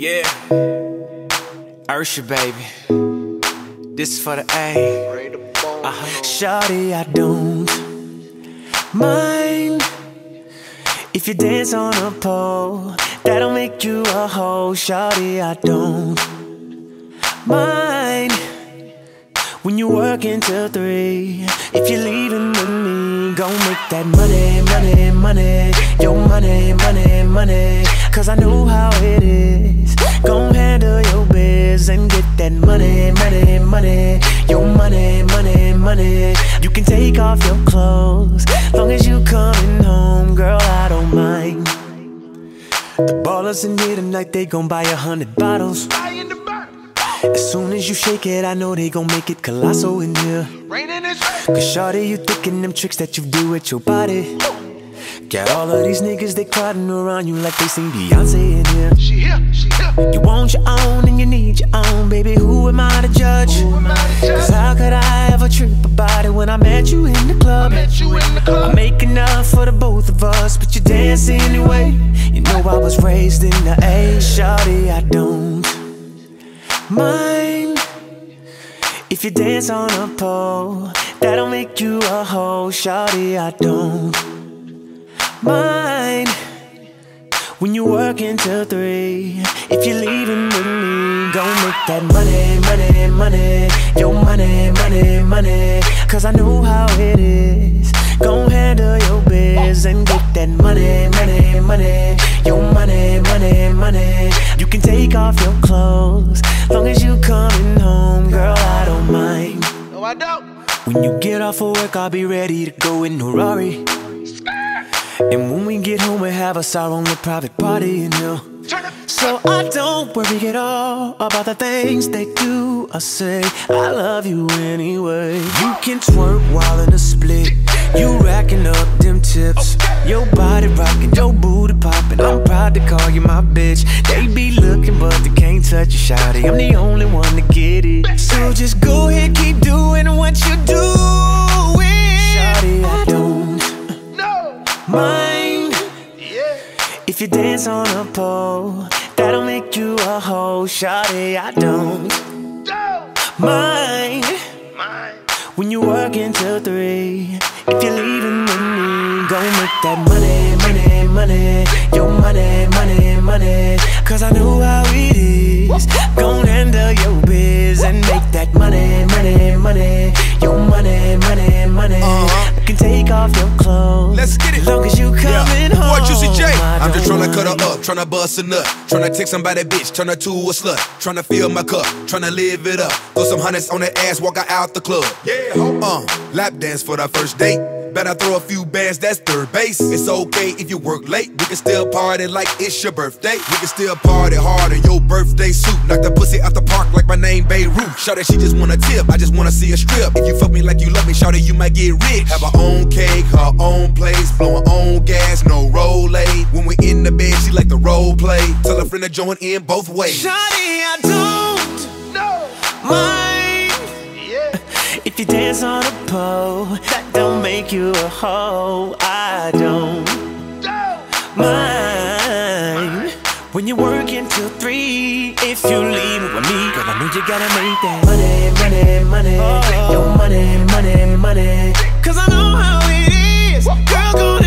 Yeah. Usher, baby. This is for the A. Uh-huh. Shawty, I don't mind if you dance on a pole. That'll make you a hoe. Shawty, I don't mind when you work until three. If you're leaving with me, go make that money, money, money. Your money, money, money. Cause I know how it is. Money. You can take off your clothes. Long as you coming home, girl, I don't mind. The ballers in here tonight, they gon' buy a hundred bottles. As soon as you shake it, I know they gon' make it colossal in here. Cause shawty, you thinking them tricks that you do with your body. Got all of these niggas, they crowding around you like they sing Beyonce in here. She here, she here. You want your own and dance anyway. You know I was raised in the A, shawty, I don't mind if you dance on a pole. That'll make you a hoe, shawty, I don't mind when you work until three. If you're leaving with me, gon' make that money, money, money. Your money, money, money. Cause I know how it is. Gon' handle your biz and get that money, When you get off of work, I'll be ready to go in a Rari. And when we get home, we have us our own little private party in here. So I don't worry at all about the things they do or say. I love you anyway. You can twerk while in a split. You racking up them tips. Your body rocking, your booty popping. I'm proud to call you my bitch. They be touch shawty. I'm the only one to get it. So just go ahead, keep doing what you doing. Shawty, I don't mind. If you dance on a pole, that'll make you a hoe. Shawty, I don't mind. when you work until three. If you're leaving with me, go make that money, money, money. Your money, money, money. Cause I know how it is. Gon' handle your biz and make that money, money, money. Your money, money, money. Uh-huh. You can take off your clothes. Let's get it. Long as you coming home. Boy, Juicy J. I I'm just don't tryna cut her mind. up, tryna bust a nut. Tryna take somebody bitch, turn her to a slut. Tryna fill my cup, tryna live it up. Throw some hundreds on the ass, walk her out the club. Yeah, uh, lap dance for the first date. Better throw a few bands, that's third base. It's okay if you work late. We can still party like it's your birthday. We can still party hard in your birthday suit. Knock the pussy out the park like my name Babe Ruth. Shout that she just wanna tip, I just wanna see a strip. If you fuck me like you love me, shout it, you might get rich. Have her own cake, her own place, blow her own gas, no roll When we in the bed, she like the role play. Tell her friend to join in both ways. Shawty, I don't No. mind Yeah. If on a pole. That don't make you a hoe. I don't mind when you work until three. If you leave with me, girl, I know you gotta make that money, money, money. Your money, money, money. Cause I know how it is. Girl, go